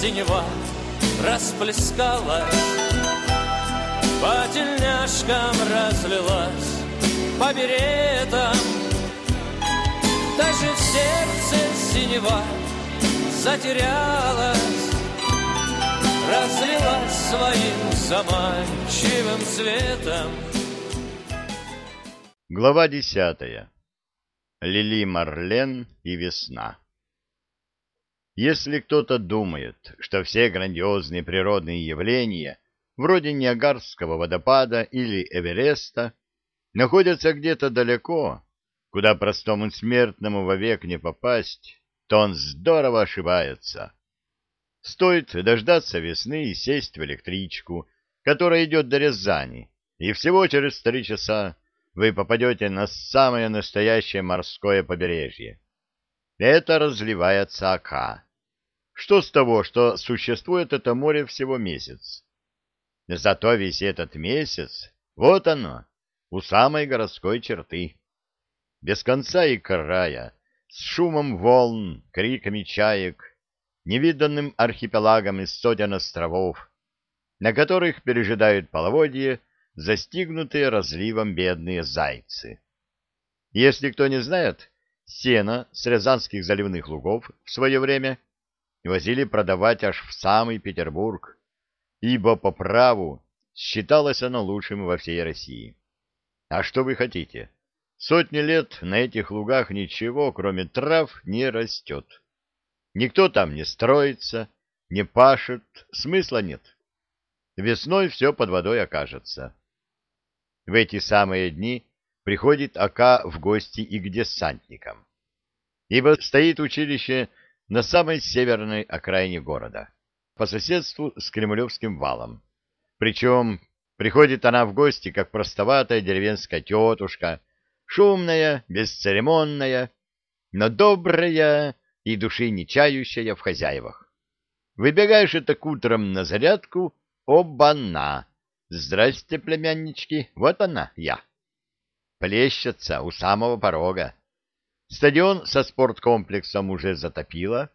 синева расплескалась, По тельняшкам разлилась, по беретам, Даже в сердце синева затерялась, Разлилась своим заманчивым цветом. Глава десятая. Лили Марлен и весна. Если кто-то думает, что все грандиозные природные явления, вроде Ниагарского водопада или Эвереста, находятся где-то далеко, куда простому смертному вовек не попасть, то он здорово ошибается. Стоит дождаться весны и сесть в электричку, которая идет до Рязани, и всего через три часа вы попадете на самое настоящее морское побережье. Это разливается Ака. Что с того, что существует это море всего месяц? Зато весь этот месяц, вот оно, у самой городской черты. Без конца и края, с шумом волн, криками чаек, невиданным архипелагом из сотен островов, на которых пережидают половодье застигнутые разливом бедные зайцы. Если кто не знает, сено с рязанских заливных лугов в свое время — возили продавать аж в самый Петербург, ибо по праву считалось оно лучшим во всей России. А что вы хотите? Сотни лет на этих лугах ничего, кроме трав, не растет. Никто там не строится, не пашет, смысла нет. Весной все под водой окажется. В эти самые дни приходит Ака в гости и к десантникам. Ибо стоит училище на самой северной окраине города, по соседству с Кремлевским валом. Причем приходит она в гости, как простоватая деревенская тетушка, шумная, бесцеремонная, но добрая и души не чающая в хозяевах. Выбегаешь это к утром на зарядку, оба-на! Здрасте, племяннички, вот она, я. Плещется у самого порога. Стадион со спорткомплексом уже затопило,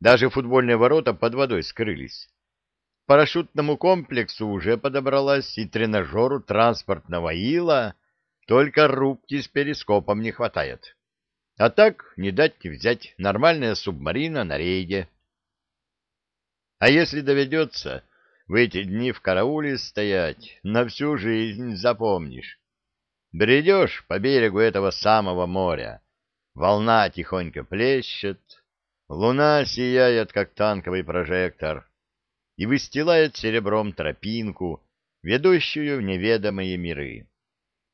даже футбольные ворота под водой скрылись. Парашютному комплексу уже подобралась и тренажеру транспортного ила, только рубки с перископом не хватает. А так, не дать не взять, нормальная субмарина на рейде. А если доведется в эти дни в карауле стоять, на всю жизнь запомнишь. Бредешь по берегу этого самого моря, волна тихонько плещет, луна сияет, как танковый прожектор, и выстилает серебром тропинку, ведущую в неведомые миры.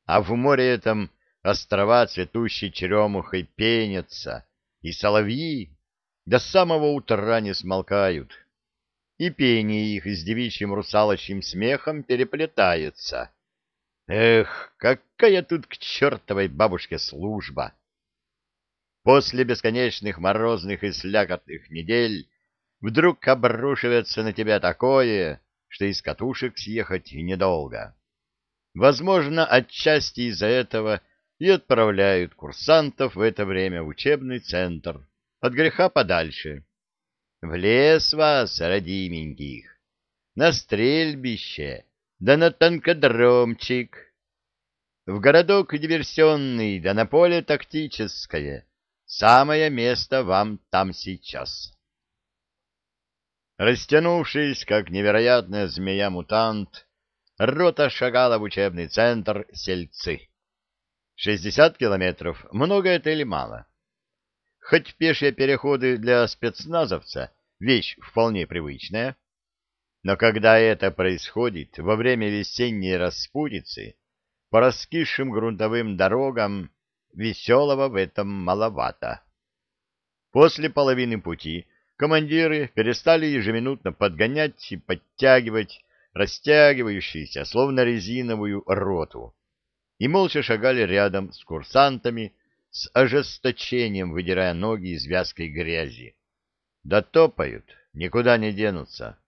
А в море этом острова цветущей черемухой пенятся, и соловьи до самого утра не смолкают, и пение их с девичьим русалочьим смехом переплетается. Эх, какая тут к чертовой бабушке служба! После бесконечных морозных и слякотных недель вдруг обрушивается на тебя такое, что из катушек съехать недолго. Возможно, отчасти из-за этого и отправляют курсантов в это время в учебный центр, от греха подальше. В лес вас, родименьких, на стрельбище, да на танкодромчик, в городок диверсионный, да на поле тактическое — Самое место вам там сейчас. Растянувшись, как невероятная змея-мутант, рота шагала в учебный центр Сельцы. Шестьдесят километров, много это или мало? Хоть пешие переходы для спецназовца — вещь вполне привычная, но когда это происходит во время весенней распутицы по раскисшим грунтовым дорогам, Веселого в этом маловато. После половины пути командиры перестали ежеминутно подгонять и подтягивать растягивающуюся, словно резиновую роту, и молча шагали рядом с курсантами, с ожесточением выдирая ноги из вязкой грязи. Да топают, никуда не денутся.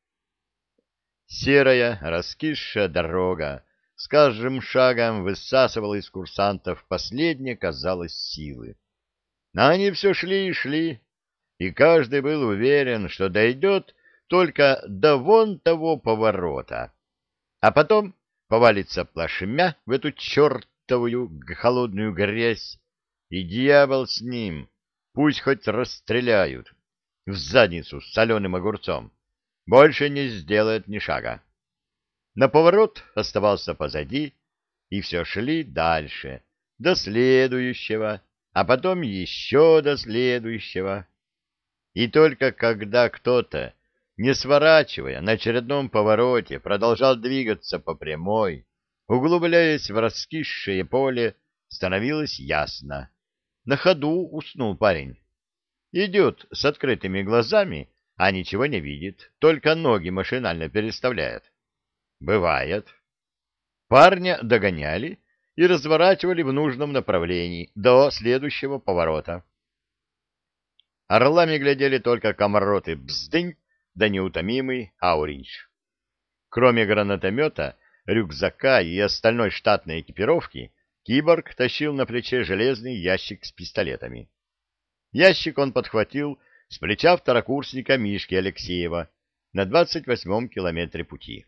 Серая, раскисшая дорога с каждым шагом высасывал из курсантов последние, казалось, силы. Но они все шли и шли, и каждый был уверен, что дойдет только до вон того поворота, а потом повалится плашмя в эту чертовую холодную грязь, и дьявол с ним, пусть хоть расстреляют в задницу с соленым огурцом, больше не сделает ни шага. На поворот оставался позади, и все шли дальше, до следующего, а потом еще до следующего. И только когда кто-то, не сворачивая на очередном повороте, продолжал двигаться по прямой, углубляясь в раскисшее поле, становилось ясно. На ходу уснул парень. Идет с открытыми глазами, а ничего не видит, только ноги машинально переставляет. Бывает. Парня догоняли и разворачивали в нужном направлении до следующего поворота. Орлами глядели только комароты Бздынь да неутомимый Ауринч. Кроме гранатомета, рюкзака и остальной штатной экипировки, киборг тащил на плече железный ящик с пистолетами. Ящик он подхватил с плеча второкурсника Мишки Алексеева на двадцать восьмом километре пути.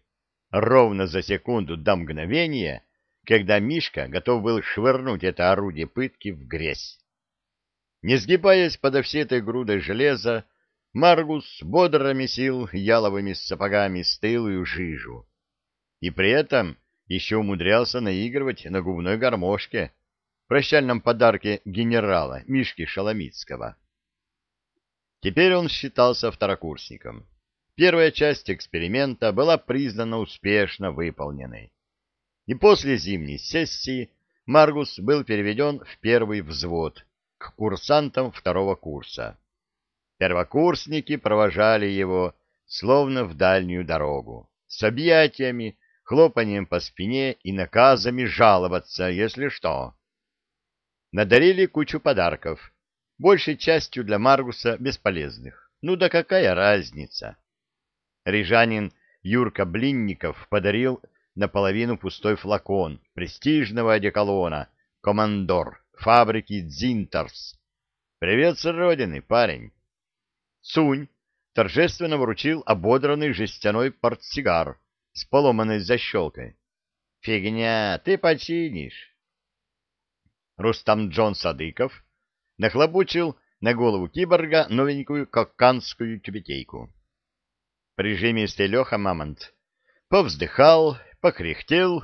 Ровно за секунду до мгновения, когда Мишка готов был швырнуть это орудие пытки в грязь. Не сгибаясь подо всей этой грудой железа, Маргус бодро месил яловыми сапогами стылую жижу. И при этом еще умудрялся наигрывать на губной гармошке, прощальном подарке генерала Мишки Шаломицкого. Теперь он считался второкурсником. Первая часть эксперимента была признана успешно выполненной. И после зимней сессии Маргус был переведен в первый взвод к курсантам второго курса. Первокурсники провожали его словно в дальнюю дорогу, с объятиями, хлопанием по спине и наказами жаловаться, если что. Надарили кучу подарков, большей частью для Маргуса бесполезных. Ну да какая разница? Рижанин Юрка Блинников подарил наполовину пустой флакон престижного одеколона «Командор» фабрики «Дзинтерс». «Привет с родины, парень!» Цунь торжественно вручил ободранный жестяной портсигар с поломанной защелкой. «Фигня, ты починишь!» Рустам Джон Садыков нахлобучил на голову киборга новенькую коканскую тюбетейку. Прижимистый Леха Мамонт повздыхал, покряхтел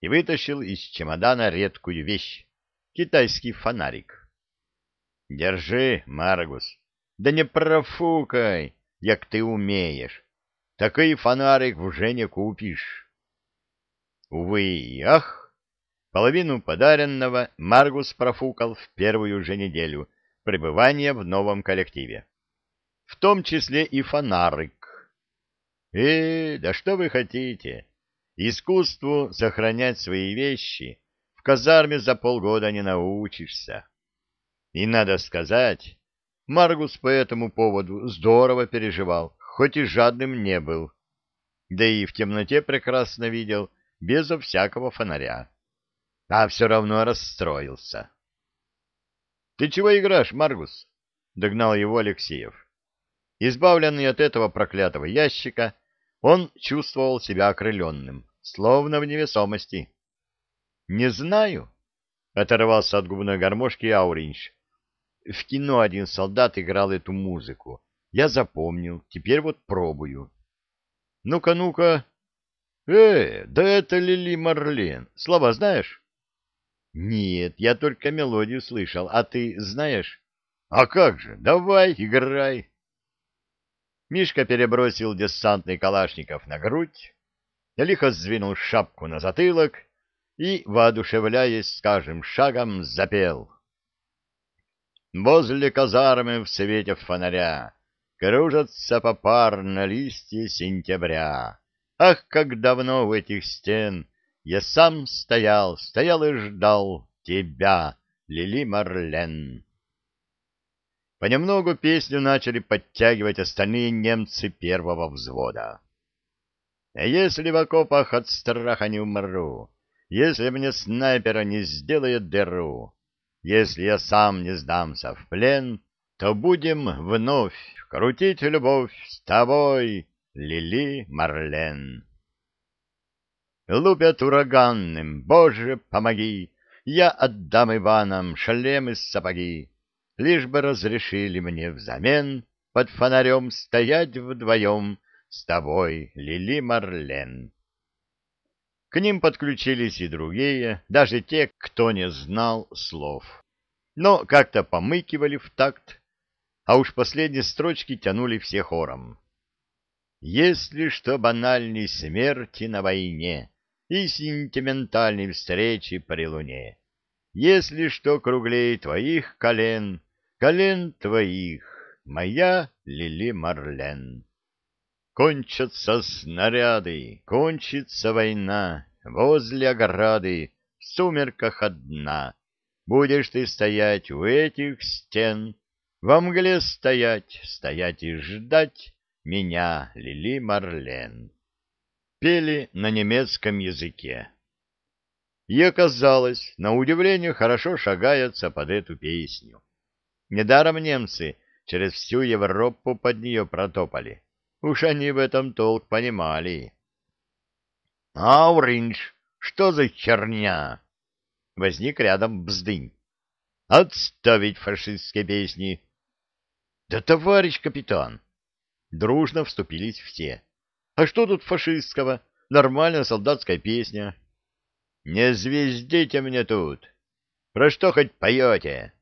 и вытащил из чемодана редкую вещь — китайский фонарик. — Держи, Маргус, да не профукай, як ты умеешь. Такой фонарик уже не купишь. Увы ах! Половину подаренного Маргус профукал в первую же неделю пребывания в новом коллективе. В том числе и фонарик. Э, да что вы хотите? Искусству сохранять свои вещи в казарме за полгода не научишься. И надо сказать, Маргус по этому поводу здорово переживал, хоть и жадным не был. Да и в темноте прекрасно видел, безо всякого фонаря а все равно расстроился. — Ты чего играешь, Маргус? — догнал его Алексеев. Избавленный от этого проклятого ящика, он чувствовал себя окрыленным, словно в невесомости. — Не знаю, — оторвался от губной гармошки Ауринч. В кино один солдат играл эту музыку. Я запомнил, теперь вот пробую. Ну-ка, ну-ка. Э, да это Лили Марлен. Слова знаешь? Нет, я только мелодию слышал, а ты знаешь? А как же, давай, играй. Мишка перебросил десантный калашников на грудь, лихо сдвинул шапку на затылок и, воодушевляясь скажем, шагом, запел. Возле казармы в свете фонаря кружатся попарно листья сентября. Ах, как давно в этих стен я сам стоял, стоял и ждал тебя, Лили Марлен. Понемногу песню начали подтягивать остальные немцы первого взвода. Если в окопах от страха не умру, если мне снайпера не сделает дыру, если я сам не сдамся в плен, то будем вновь крутить любовь с тобой Лили Марлен. Лупят ураганным, Боже, помоги, Я отдам Иванам шлем и сапоги, Лишь бы разрешили мне взамен Под фонарем стоять вдвоем С тобой, Лили Марлен. К ним подключились и другие, даже те, кто не знал слов. Но как-то помыкивали в такт, а уж последние строчки тянули все хором. Если что банальней смерти на войне и сентиментальной встречи при луне, если что круглей твоих колен, колен твоих, моя Лили Марлен. Кончатся снаряды, кончится война, возле ограды, в сумерках одна. Будешь ты стоять у этих стен, во мгле стоять, стоять и ждать меня, Лили Марлен. Пели на немецком языке. И оказалось, на удивление, хорошо шагается под эту песню. Недаром немцы через всю Европу под нее протопали. Уж они в этом толк понимали. — Ауринж, что за херня? Возник рядом Бздынь. — Отставить фашистские песни. — Да, товарищ капитан! Дружно вступились все. — А что тут фашистского? Нормальная солдатская песня. — Не звездите мне тут! Про что хоть поете?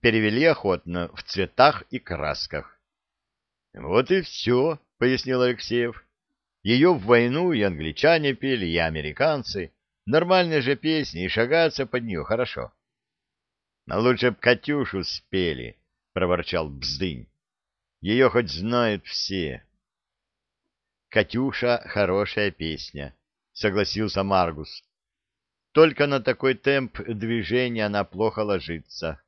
Перевели охотно, в цветах и красках. Вот и все, — пояснил Алексеев. Ее в войну и англичане пели, и американцы. Нормальные же песни, и шагаться под нее хорошо. — А лучше б Катюшу спели, — проворчал Бздынь. — Ее хоть знают все. — Катюша — хорошая песня, — согласился Маргус. Только на такой темп движения она плохо ложится.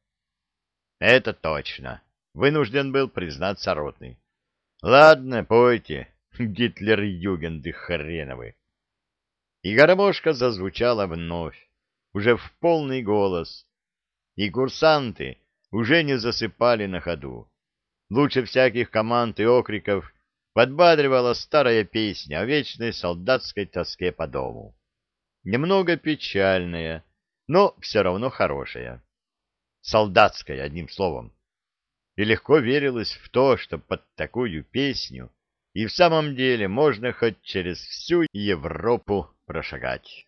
— Это точно, — вынужден был признаться Ротный. Ладно, пойте, Гитлер-югенды хреновы. И гармошка зазвучала вновь, уже в полный голос, и курсанты уже не засыпали на ходу. Лучше всяких команд и окриков подбадривала старая песня о вечной солдатской тоске по дому. Немного печальная, но все равно хорошая. Солдатская, одним словом и легко верилось в то, что под такую песню и в самом деле можно хоть через всю Европу прошагать.